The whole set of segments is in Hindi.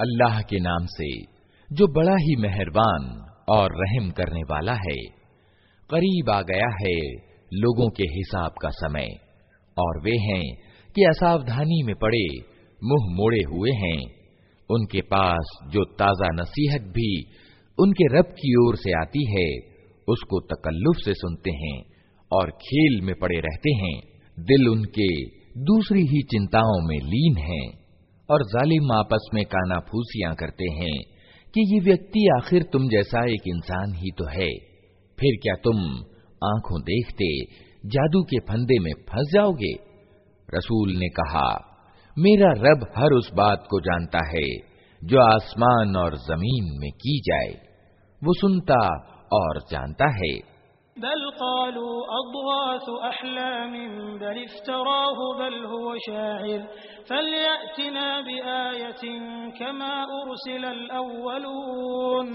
अल्लाह के नाम से जो बड़ा ही मेहरबान और रहम करने वाला है करीब आ गया है लोगों के हिसाब का समय और वे हैं कि असावधानी में पड़े मुंह मोड़े हुए हैं उनके पास जो ताजा नसीहत भी उनके रब की ओर से आती है, उसको तकल्लुफ से सुनते हैं और खेल में पड़े रहते हैं। दिल उनके दूसरी ही चिंताओं में लीन है और जालिम आपस में काना फूसियाँ करते हैं कि ये व्यक्ति आखिर तुम जैसा एक इंसान ही तो है। फिर क्या तुम आँखों देखते, जादू के फंदे में फंस जाओगे? रसूल ने कहा, मेरा रब हर उस बात को जानता है जो आसमान और ज़मीन में की जाए। वो सुनता और जानता है बल क़ालू अद्गाथ अहलाम बल इफ्तराहु बल हुव शाइर फलयअतिना बिआयतिन कमा उरसिल अव्वलून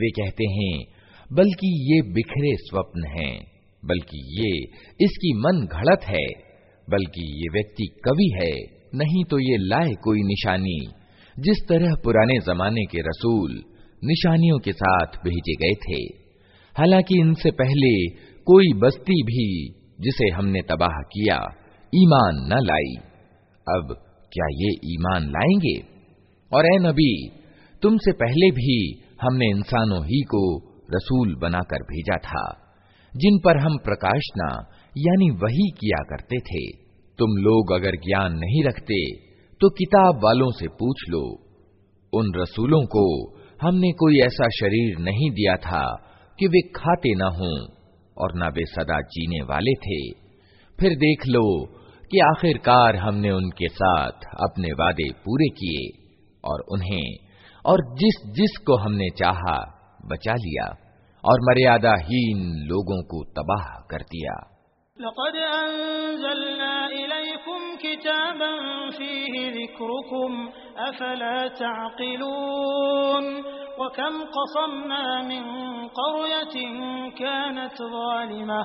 वे कहते हैं बल्कि ये बिखरे स्वप्न हैं बल्कि ये इसकी मन घड़त है, बल्कि ये व्यक्ति कवि है, नहीं तो ये लाए कोई निशानी। जिस तरह पुराने जमाने के रसूल निशानियों के साथ भेजे गए थे, हालाँकि इनसे पहले कोई बस्ती भी जिसे हमने तबाह किया, ईमान न लाई। अब क्या ये ईमान लाएँगे? और ए नबी, तुमसे पहले भी हमने इंसानों ही को रसूल बनाकर भेजा था। जिन पर हम प्रकाशना, यानी वही किया करते थे। तुम लोग अगर ज्ञान नहीं रखते तो किताब वालों से पूछ लो। उन रसूलों को हमने कोई ऐसा शरीर नहीं दिया था कि वे खाते न हों और न वे सदा जीने वाले थे। फिर देख लो कि आखिरकार हमने उनके साथ अपने वादे पूरे किए और उन्हें और जिस जिस को हमने चाहा, बचा लिया। और मर्यादाहीन लोगों को तबाह कर दिया लक़द अनज़लना इलैकुम किताबन फीहि ज़िक्रुकुम अफला तअक़िलून वकम क़समना मिन क़रयतिन कानत ज़ालिमह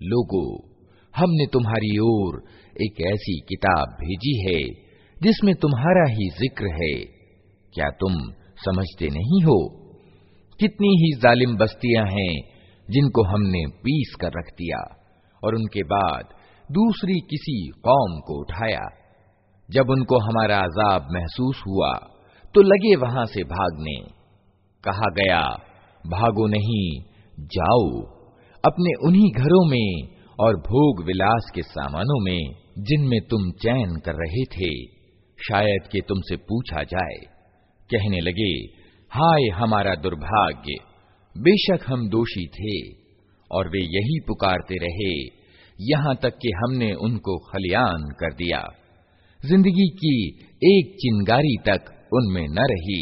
लोगो हमने तुम्हारी ओर एक ऐसी किताब भेजी है जिसमें तुम्हारा ही जिक्र है क्या तुम समझते नहीं हो कितनी ही जालिम बस्तियां हैं जिनको हमने पीस कर रख दिया और उनके बाद दूसरी किसी कौम को उठाया जब उनको हमारा अजाब महसूस हुआ तो लगे वहाँ से भागने। कहा गया, भागो नहीं, जाओ, अपने उन्हीं घरों में और भोग विलास के सामानों में, जिनमें तुम चैन कर रहे थे, शायद कि तुमसे पूछा जाए। कहने लगे, हाय हमारा दुर्भाग्य, बेशक हम दोषी थे, और वे यही पुकारते रहे, यहाँ तक कि हमने उनको खलियान कर दिया। जिंदगी की एक चिंगारी तक उनमें न रही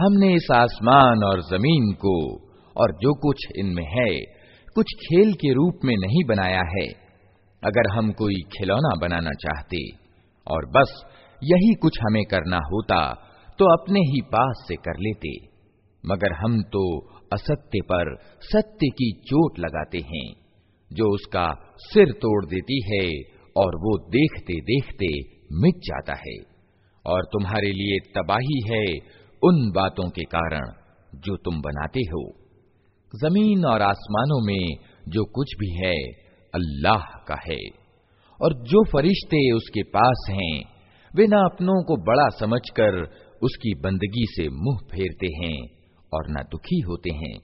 हमने इस आसमान और ज़मीन को, और जो कुछ इनमें है, कुछ खेल के रूप में नहीं बनाया है। अगर हम कोई खिलौना बनाना चाहते, और बस यही कुछ हमें करना होता तो अपने ही पास से कर लेते। मगर हम तो असत्य पर सत्य की चोट लगाते हैं, जो उसका सिर तोड़ देती है, और वो देखते देखते मिट जाता है। और तुम्हारे लिए तबाही है उन बातों के कारण जो तुम बनाते हो। ज़मीन और आसमानों में जो कुछ भी है, अल्लाह का है। और जो फरिश्ते उसके पास हैं, वे ना अपनों को बड़ा समझकर उसकी बंदगी से मुँह फेरते हैं और ना दुखी होते हैं।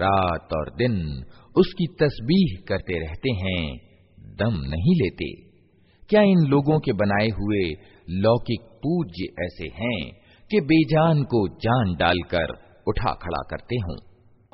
रात और दिन उसकी तस्बीह करते रहते हैं, दम नहीं लेते। क्या इन लोगों के बनाए हुए लौकिक पूज्य ऐसे हैं कि बेजान को जान डालकर उठा खड़ा करते हों।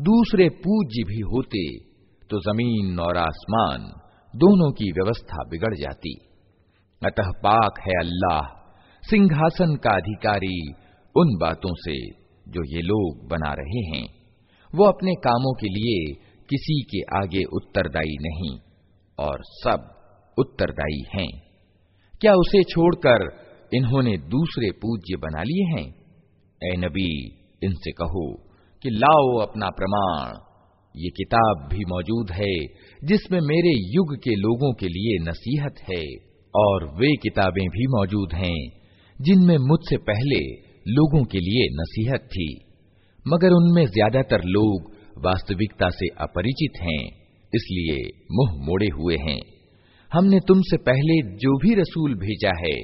दूसरे पूज्य भी होते तो ज़मीन और आसमान दोनों की व्यवस्था बिगड़ जाती। अतः पाक है अल्लाह, सिंहासन का अधिकारी उन बातों से जो ये लोग बना रहे हैं। वो अपने कामों के लिए किसी के आगे उत्तरदायी नहीं, और सब उत्तरदायी हैं। क्या उसे छोड़कर इन्होंने दूसरे पूज्य बना लिए हैं? ए नबी, इनसे कहो कि लाओ अपना प्रमाण। ये किताब भी मौजूद है, जिसमें मेरे युग के लोगों के लिए नसीहत है, और वे किताबें भी मौजूद हैं, जिनमें मुझसे पहले लोगों के लिए नसीहत थी। मगर उनमें ज़्यादातर लोग वास्तविकता से अपरिचित हैं, इसलिए मुँह मोड़े हुए हैं। हमने तुमसे पहले जो भी रसूल भेजा है,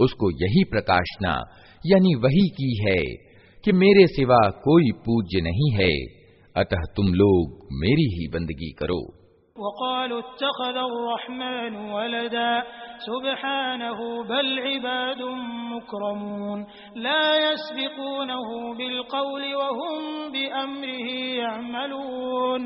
उसको यही प्रकाशना, यानी वही की है कि मेरे सिवा कोई पूज्य नहीं है अतः तुम लोग मेरी ही बंदगी करो वक़ालु रहमान वलदा सुब्हानहु बल इबादुम मुकरमून ला यस्बिकूनहु बिलक़ौलि वहुम बिअम्रिही यअमलून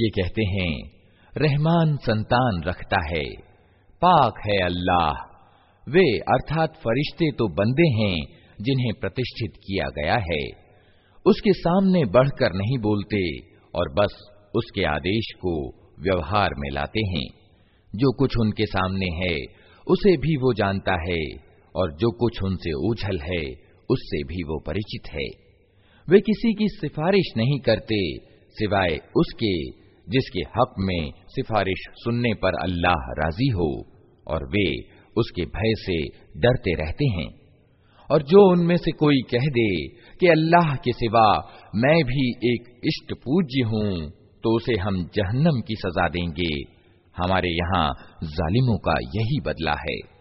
ये कहते हैं रहमान संतान रखता है पाक है अल्लाह वे अर्थात फरिश्ते तो बंदे हैं जिन्हें प्रतिष्ठित किया गया है। उसके सामने बढ़कर नहीं बोलते और बस उसके आदेश को व्यवहार में लाते हैं। जो कुछ उनके सामने है, उसे भी वो जानता है और जो कुछ उनसे ओझल है, उससे भी वो परिचित है। वे किसी की सिफारिश नहीं करते, सिवाय उसके, जिसके हक में सिफारिश सुनने पर अल्लाह राज़ी हो और वे उसके भय से डरते रहते हैं। और जो उनमें से कोई कह दे कि अल्लाह के सिवा मैं भी एक इष्ट पूज्य हूँ तो उसे हम जहन्नम की सजा देंगे। हमारे यहाँ जालिमों का यही बदला है।